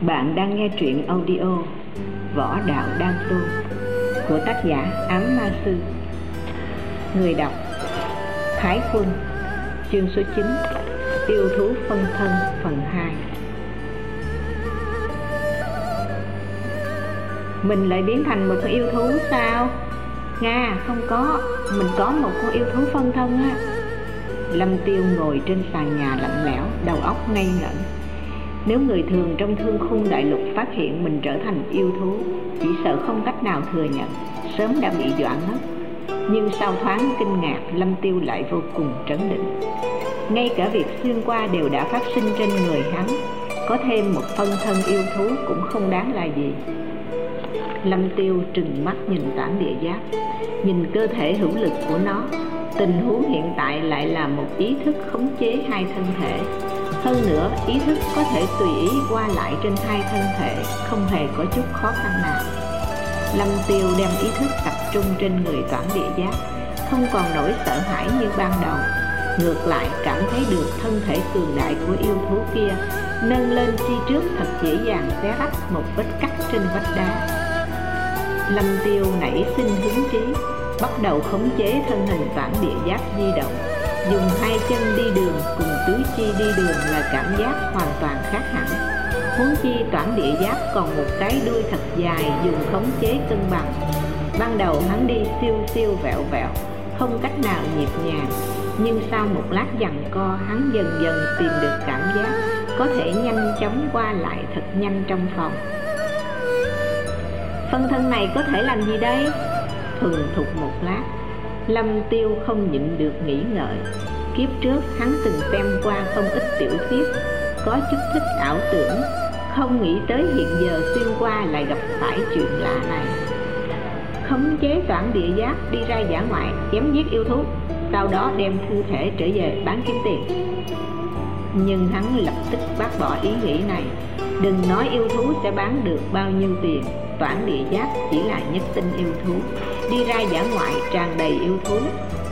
Bạn đang nghe truyện audio Võ Đạo Đan tu của tác giả Ám Ma Sư. Người đọc Thái Quân Chương số 9 Yêu thú phân thân phần 2 Mình lại biến thành một con yêu thú sao? Nga, không có. Mình có một con yêu thú phân thân á. Lâm Tiêu ngồi trên sàn nhà lạnh lẽo Đầu óc ngây ngẩn nếu người thường trong thương khung đại lục phát hiện mình trở thành yêu thú, Chỉ sợ không cách nào thừa nhận, Sớm đã bị dọa ngất Nhưng sau thoáng kinh ngạc, Lâm Tiêu lại vô cùng trấn định. Ngay cả việc xuyên qua đều đã phát sinh trên người hắn, Có thêm một phân thân yêu thú cũng không đáng là gì. Lâm Tiêu trừng mắt nhìn tản địa giáp, Nhìn cơ thể hữu lực của nó. Tình huống hiện tại lại là một ý thức khống chế hai thân thể hơn nữa, ý thức có thể tùy ý qua lại trên hai thân thể, không hề có chút khó khăn nào. Lâm Tiêu đem ý thức tập trung trên người toản địa giác, không còn nỗi sợ hãi như ban đầu. Ngược lại cảm thấy được thân thể cường đại của yêu thú kia nâng lên chi trước thật dễ dàng xé rách một vết cắt trên vách đá. Lâm Tiêu nảy sinh hứng chí, bắt đầu khống chế thân hình toản địa giác di động dùng hai chân đi đường cùng tứ chi đi đường là cảm giác hoàn toàn khác hẳn. Huống chi toản địa giáp còn một cái đuôi thật dài dùng khống chế cân bằng. Ban đầu hắn đi siêu siêu vẹo vẹo, không cách nào nhịp nhàng. Nhưng sau một lát dằn co, hắn dần dần tìm được cảm giác, có thể nhanh chóng qua lại thật nhanh trong phòng. Phân thân này có thể làm gì đây? Thuần thục một lát. Lâm Tiêu không nhịn được nghĩ ngợi. Kiếp trước hắn từng xem qua không ít tiểu thuyết, Có chút thích ảo tưởng. Không nghĩ tới hiện giờ xuyên qua lại gặp phải chuyện lạ này. Khống chế toản địa giác, đi ra giả ngoại, chém giết yêu thú, Sau đó đem thi thể trở về bán kiếm tiền. Nhưng hắn lập tức bác bỏ ý nghĩ này. Đừng nói yêu thú sẽ bán được bao nhiêu tiền, Toản địa giác chỉ là nhất tinh yêu thú. Đi ra giả ngoại tràn đầy yêu thú,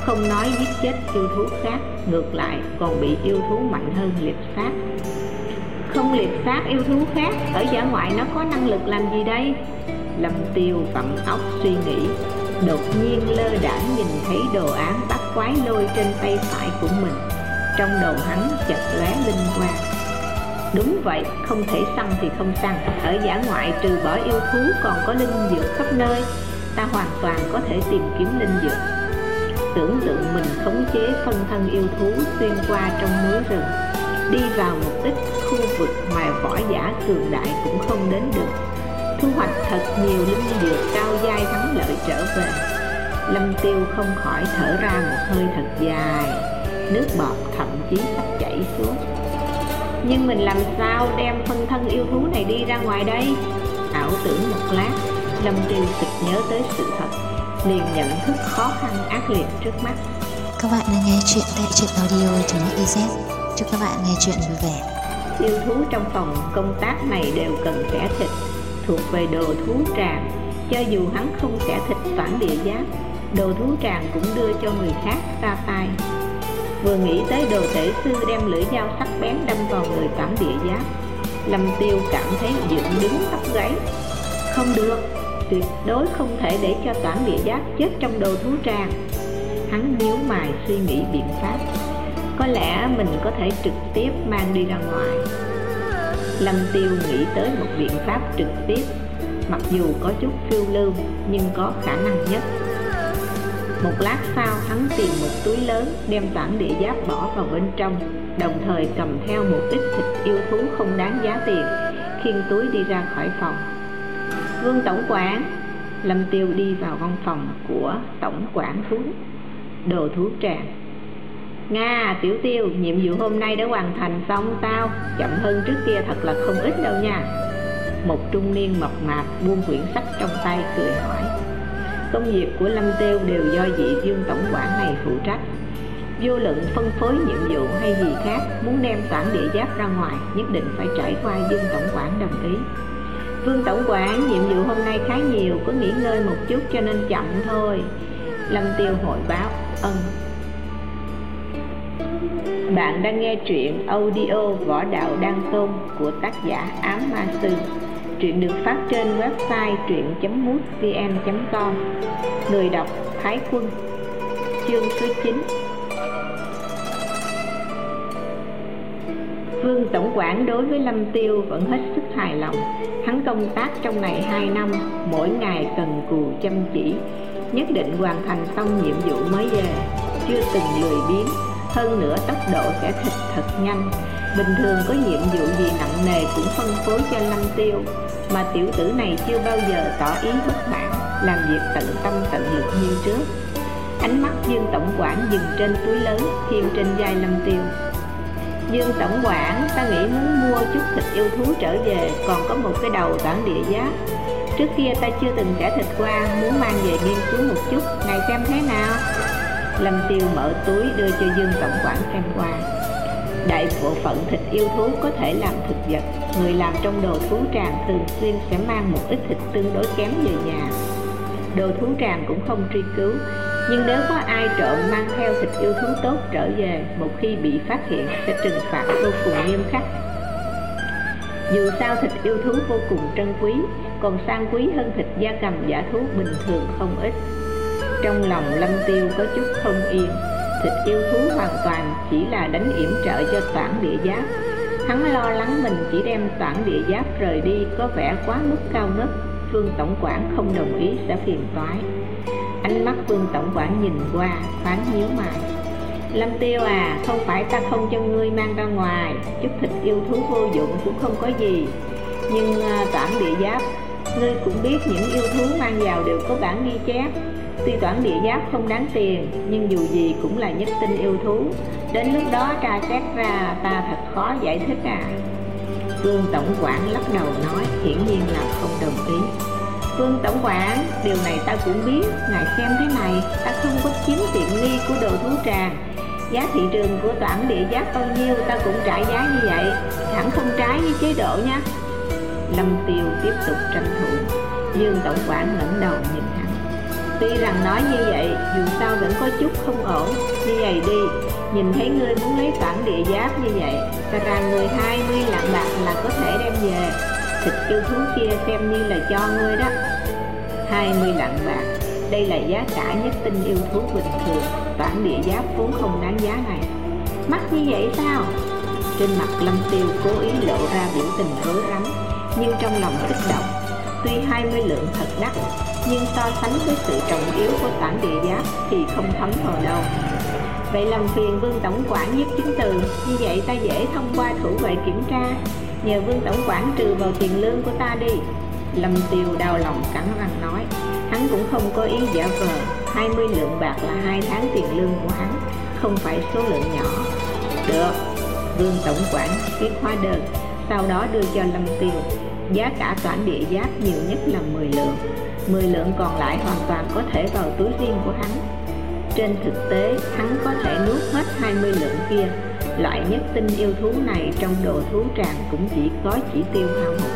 không nói giết chết yêu thú khác, ngược lại còn bị yêu thú mạnh hơn liệt sát không liệt sát yêu thú khác, ở giả ngoại nó có năng lực làm gì đây? Lâm tiêu vặn óc suy nghĩ, đột nhiên lơ đãng nhìn thấy đồ án bắt quái lôi trên tay phải của mình. Trong đầu hắn chợt lóe linh quang đúng vậy, không thể săn thì không săn. Ở giả ngoại trừ bỏ yêu thú còn có linh dược khắp nơi, ta hoàn toàn có thể tìm kiếm linh dược. Tưởng tượng mình khống chế phân thân yêu thú xuyên qua trong núi rừng, đi vào một ít khu vực mà võ giả cường đại cũng không đến được. Thu hoạch thật nhiều linh dược cao dai thắng lợi trở về. Lâm tiêu không khỏi thở ra một hơi thật dài, nước bọt thậm chí sắp chảy xuống nhưng mình làm sao đem phân thân yêu thú này đi ra ngoài đây? Ảo tưởng một lát Lâm Tiêu sực nhớ tới sự thật liền nhận thức khó khăn ác liệt trước mắt. Các bạn đang nghe chuyện tại truyện audio.ez Chúc các bạn nghe chuyện vui vẻ. Yêu thú trong phòng công tác này đều cần xẻ thịt Thuộc về đồ thú tràng. Cho dù hắn không xẻ thịt phản địa giáp Đồ thú tràng cũng đưa cho người khác ra tay Vừa nghĩ tới đồ tể sư đem lưỡi dao sắc bén đâm vào người cảm địa giáp Lâm Tiêu cảm thấy dựng đứng tóc gáy. Không được, tuyệt đối không thể để cho cảm địa giác chết trong đồ thú tràng hắn nhíu mày suy nghĩ biện pháp. Có lẽ mình có thể trực tiếp mang đi ra ngoài. Lâm tiêu nghĩ tới một biện pháp trực tiếp. Mặc dù có chút phiêu lưu nhưng có khả năng nhất một lát sau hắn tìm một túi lớn đem toản địa giáp bỏ vào bên trong đồng thời cầm theo một ít thịt yêu thú không đáng giá tiền khiêng túi đi ra khỏi phòng. Vương Tổng quản Lâm Tiêu đi vào văn phòng của Tổng quản thú Đồ thú tràng. Nga, Tiểu Tiêu, nhiệm vụ hôm nay đã hoàn thành xong tao Chậm hơn trước kia thật là không ít đâu nha. Một trung niên mập mạp buông quyển sách trong tay cười hỏi. Công việc của Lâm Tiêu đều do vị Dương Tổng quản này phụ trách. Vô luận phân phối nhiệm vụ hay gì khác Muốn đem toản địa giáp ra ngoài Nhất định phải trải qua Dương Tổng quản đồng ý. Vương Tổng quản, nhiệm vụ hôm nay khá nhiều, có nghỉ ngơi một chút cho nên chậm thôi. Lâm Tiêu hội báo, ân. Bạn đang nghe truyện audio Võ Đạo Đăng Tôn của tác giả Ám Ma Sư. Truyện được phát trên website truyện.mútvn.com Người đọc Thái Quân, Chương số 9 Vương Tổng quản đối với Lâm Tiêu vẫn hết sức hài lòng. Hắn công tác trong này 2 năm, Mỗi ngày cần cù chăm chỉ, Nhất định hoàn thành xong nhiệm vụ mới về. Chưa từng lười biếng, hơn nữa tốc độ sẽ thịt thật nhanh bình thường có nhiệm vụ gì nặng nề cũng phân phối cho lâm tiêu, mà tiểu tử này chưa bao giờ tỏ ý bất mãn, làm việc tận tâm tận lực như trước. Ánh mắt dương tổng quản dừng trên túi lớn thêm trên vai lâm tiêu. Dương tổng quản ta nghĩ muốn mua chút thịt yêu thú trở về, còn có một cái đầu bản địa giá. trước kia ta chưa từng trả thịt qua, muốn mang về nghiên cứu một chút, ngài xem thế nào? Lâm Tiêu mở túi đưa cho Dương Tổng quản xem qua. Đại bộ phận thịt yêu thú có thể làm thực vật. Người làm trong đồ thú tràng thường xuyên sẽ mang một ít thịt tương đối kém về nhà. Đồ thú tràng cũng không truy cứu, Nhưng nếu có ai trộm mang theo thịt yêu thú tốt trở về, Một khi bị phát hiện sẽ trừng phạt vô cùng nghiêm khắc. Dù sao thịt yêu thú vô cùng trân quý, Còn sang quý hơn thịt da cầm giả thú bình thường không ít. Trong lòng lâm tiêu có chút không yên thịt yêu thú hoàn toàn chỉ là đánh yểm trợ cho toản địa giáp. Hắn lo lắng mình chỉ đem toản địa giáp rời đi có vẻ quá mức cao ngất. Vương tổng quản không đồng ý sẽ phiền toái. Ánh mắt vương tổng quản nhìn qua phán nhíu mày. Lâm tiêu à không phải ta không cho ngươi mang ra ngoài. Chút thịt yêu thú vô dụng cũng không có gì. Nhưng à, toản địa giáp, ngươi cũng biết những yêu thú mang vào đều có bản ghi chép. Tuy toản địa giáp không đáng tiền Nhưng dù gì cũng là nhất tinh yêu thú. Đến lúc đó tra xét ra ta thật khó giải thích à. Vương Tổng quản lắc đầu nói hiển nhiên là không đồng ý. Vương Tổng quản, điều này ta cũng biết Ngài xem thế này, ta không có chiếm tiện nghi của đồ thú tràng. Giá thị trường của toản địa giáp bao nhiêu ta cũng trả giá như vậy Hẳn không trái với chế độ nha Lâm Tiêu tiếp tục tranh thủ. Dương Tổng quản ngẩng đầu nhìn Tuy rằng nói như vậy, dù sao vẫn có chút không ổn. Như vậy đi, nhìn thấy ngươi muốn lấy bản địa giáp như vậy Ta ra người 20 lạng bạc là có thể đem về. Thịt yêu thú kia xem như là cho ngươi đó. 20 lạng bạc Đây là giá cả nhất tinh yêu thú bình thường bản địa giáp vốn không đáng giá này. Mắc như vậy sao? Trên mặt Lâm Tiêu cố ý lộ ra biểu tình rối rắm Nhưng trong lòng kích động. Tuy 20 lượng thật đắt nhưng so sánh với sự trọng yếu của tản địa giáp thì không thấm vào đâu. Vậy làm phiền vương tổng quản viết chứng từ, như vậy ta dễ thông qua thủ vệ kiểm tra. Nhờ vương tổng quản trừ vào tiền lương của ta đi. Lâm tiêu đau lòng cắn răng nói, hắn cũng không có ý giả vờ. 20 lượng bạc là hai tháng tiền lương của hắn, không phải số lượng nhỏ. Được, vương tổng quản viết hóa đơn, sau đó đưa cho lâm tiêu. Giá cả toản địa giáp nhiều nhất là 10 lượng. 10 lượng còn lại hoàn toàn có thể vào túi riêng của hắn. Trên thực tế, hắn có thể nuốt hết 20 lượng kia. Loại nhất tinh yêu thú này trong đồ thú tràng cũng chỉ có chỉ tiêu hao hụt.